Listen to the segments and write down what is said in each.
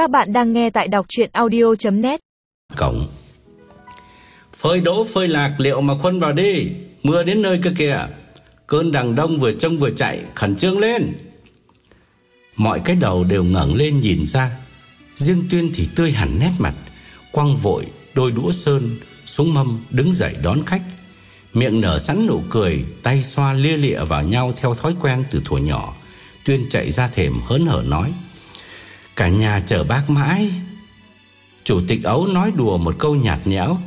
Các bạn đang nghe tại đọc chuyện audio.net Cổng. Phơi đỗ, phơi lạc, liệu mà khuân vào đi. Mưa đến nơi cơ kìa. Cơn đằng đông vừa trông vừa chạy, Khẩn trương lên. Mọi cái đầu đều ngẩng lên nhìn ra. Riêng Tuyên thì tươi hẳn nét mặt. Quăng vội, đôi đũa sơn, Xuống mâm, đứng dậy đón khách. Miệng nở sẵn nụ cười, Tay xoa lia lịa vào nhau Theo thói quen từ thuở nhỏ. Tuyên chạy ra thềm hớn hở nói. Cả nhà chờ bác mãi. Chủ tịch ấu nói đùa một câu nhạt nhẽo.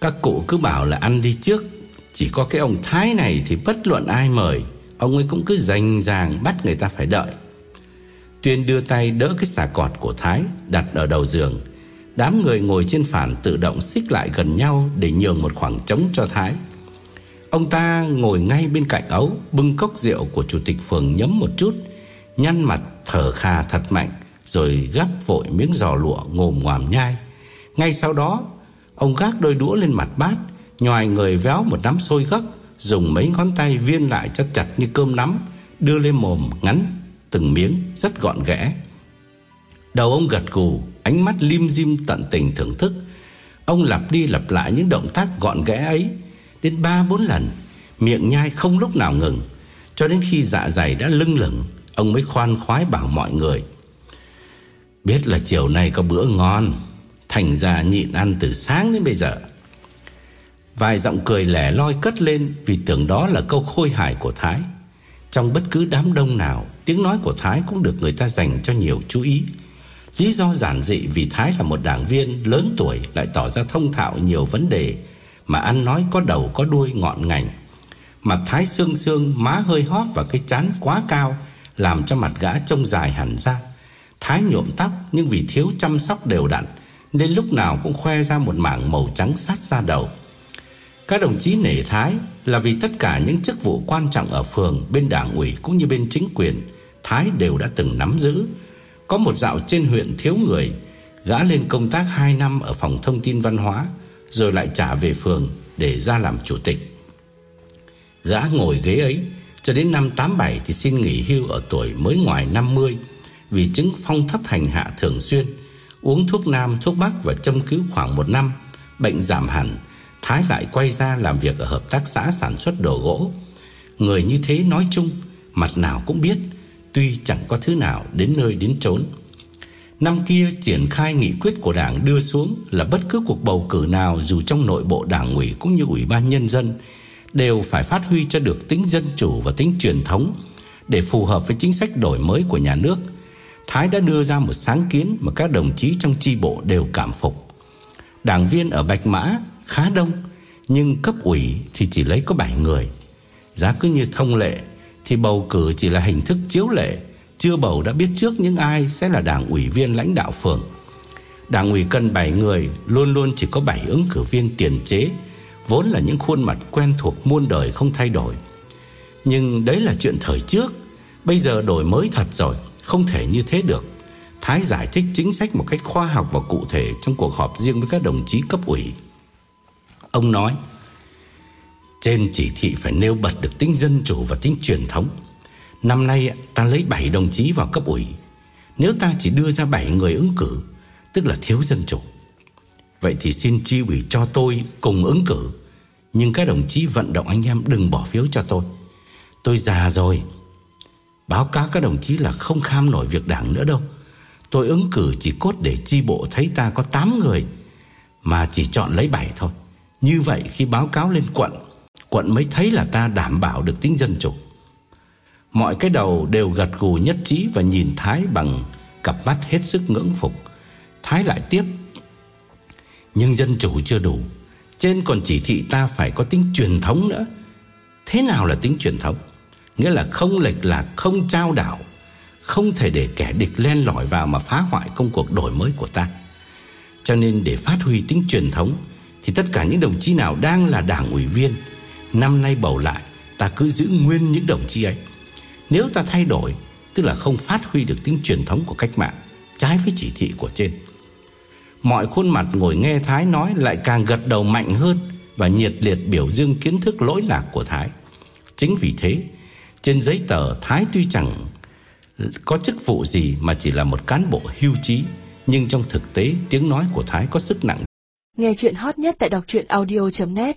Các cụ cứ bảo là ăn đi trước. Chỉ có cái ông Thái này thì bất luận ai mời. Ông ấy cũng cứ dành dàng bắt người ta phải đợi. Tuyên đưa tay đỡ cái xà cọt của Thái, Đặt ở đầu giường. Đám người ngồi trên phản tự động xích lại gần nhau Để nhường một khoảng trống cho Thái. Ông ta ngồi ngay bên cạnh ấu, Bưng cốc rượu của chủ tịch phường nhấm một chút, Nhăn mặt thở khà thật mạnh. Rồi gắp vội miếng giò lụa ngồm ngoàm nhai. Ngay sau đó, Ông gác đôi đũa lên mặt bát, Nhòi người véo một nắm xôi gấc, Dùng mấy ngón tay viên lại cho chặt như cơm nắm, Đưa lên mồm ngắn, Từng miếng rất gọn ghẽ. Đầu ông gật gù, Ánh mắt lim dim tận tình thưởng thức. Ông lặp đi lặp lại những động tác gọn ghẽ ấy. Đến ba, bốn lần, Miệng nhai không lúc nào ngừng. Cho đến khi dạ dày đã lưng lửng, Ông mới khoan khoái bảo mọi người. Biết là chiều nay có bữa ngon, Thành ra nhịn ăn từ sáng đến bây giờ. Vài giọng cười lẻ loi cất lên Vì tưởng đó là câu khôi hài của Thái. Trong bất cứ đám đông nào, Tiếng nói của Thái cũng được người ta dành cho nhiều chú ý. Lý do giản dị vì Thái là một đảng viên lớn tuổi Lại tỏ ra thông thạo nhiều vấn đề Mà ăn nói có đầu, có đuôi, ngọn ngành. Mặt Thái xương xương, Má hơi hóp và cái chán quá cao, Làm cho mặt gã trông dài hẳn ra. Thái nhuộm tóc, Nhưng vì thiếu chăm sóc đều đặn, Nên lúc nào cũng khoe ra một mảng màu trắng sát ra đầu. Các đồng chí nể Thái Là vì tất cả những chức vụ quan trọng ở phường, Bên đảng ủy cũng như bên chính quyền, Thái đều đã từng nắm giữ. Có một dạo trên huyện thiếu người, Gã lên công tác 2 năm Ở phòng thông tin văn hóa, Rồi lại trả về phường để ra làm chủ tịch. Gã ngồi ghế ấy, Cho đến năm 87 thì xin nghỉ hưu Ở tuổi mới ngoài 50 vì chứng phong thấp hành hạ thường xuyên, Uống thuốc nam, thuốc bắc Và châm cứu khoảng một năm, Bệnh giảm hẳn, Thái lại quay ra làm việc ở hợp tác xã sản xuất đồ gỗ. Người như thế nói chung, Mặt nào cũng biết, Tuy chẳng có thứ nào đến nơi đến chốn. Năm kia triển khai nghị quyết của đảng đưa xuống Là bất cứ cuộc bầu cử nào Dù trong nội bộ đảng ủy cũng như ủy ban nhân dân Đều phải phát huy cho được tính dân chủ và tính truyền thống Để phù hợp với chính sách đổi mới của nhà nước. Thái đã đưa ra một sáng kiến Mà các đồng chí trong chi bộ đều cảm phục. Đảng viên ở Bạch Mã khá đông, Nhưng cấp ủy thì chỉ lấy có 7 người. Giá cứ như thông lệ, Thì bầu cử chỉ là hình thức chiếu lệ. Chưa bầu đã biết trước những ai Sẽ là đảng ủy viên lãnh đạo phường. Đảng ủy cần 7 người, Luôn luôn chỉ có 7 ứng cử viên tiền chế, Vốn là những khuôn mặt quen thuộc muôn đời không thay đổi. Nhưng đấy là chuyện thời trước, Bây giờ đổi mới thật rồi. Không thể như thế được. Thái giải thích chính sách một cách khoa học và cụ thể Trong cuộc họp riêng với các đồng chí cấp ủy. Ông nói, Trên chỉ thị phải nêu bật được tính dân chủ và tính truyền thống. Năm nay ta lấy 7 đồng chí vào cấp ủy. Nếu ta chỉ đưa ra 7 người ứng cử, Tức là thiếu dân chủ. Vậy thì xin chi ủy cho tôi cùng ứng cử. Nhưng các đồng chí vận động anh em đừng bỏ phiếu cho tôi. Tôi già rồi Báo cáo các đồng chí là không kham nổi việc đảng nữa đâu. Tôi ứng cử chỉ cốt để chi bộ thấy ta có 8 người, Mà chỉ chọn lấy 7 thôi. Như vậy khi báo cáo lên quận Quận mới thấy là ta đảm bảo được tính dân chủ. Mọi cái đầu đều gật gù nhất trí Và nhìn Thái bằng cặp mắt hết sức ngưỡng phục. Thái lại tiếp, Nhưng dân chủ chưa đủ. Trên còn chỉ thị ta phải có tính truyền thống nữa. Thế nào là tính truyền thống? Nghĩa là không lệch lạc, không trao đảo, Không thể để kẻ địch len lỏi vào Mà phá hoại công cuộc đổi mới của ta. Cho nên để phát huy tính truyền thống, Thì tất cả những đồng chí nào đang là đảng ủy viên, Năm nay bầu lại, Ta cứ giữ nguyên những đồng chí ấy. Nếu ta thay đổi, Tức là không phát huy được tính truyền thống của cách mạng, Trái với chỉ thị của trên, Mọi khuôn mặt ngồi nghe Thái nói Lại càng gật đầu mạnh hơn Và nhiệt liệt biểu dương kiến thức lỗi lạc của Thái. Chính vì thế trên giấy tờ Thái tuy chẳng có chức vụ gì mà chỉ là một cán bộ hưu trí, nhưng trong thực tế tiếng nói của Thái có sức nặng. Nghe chuyện hot nhất tại đọc truyện audio.net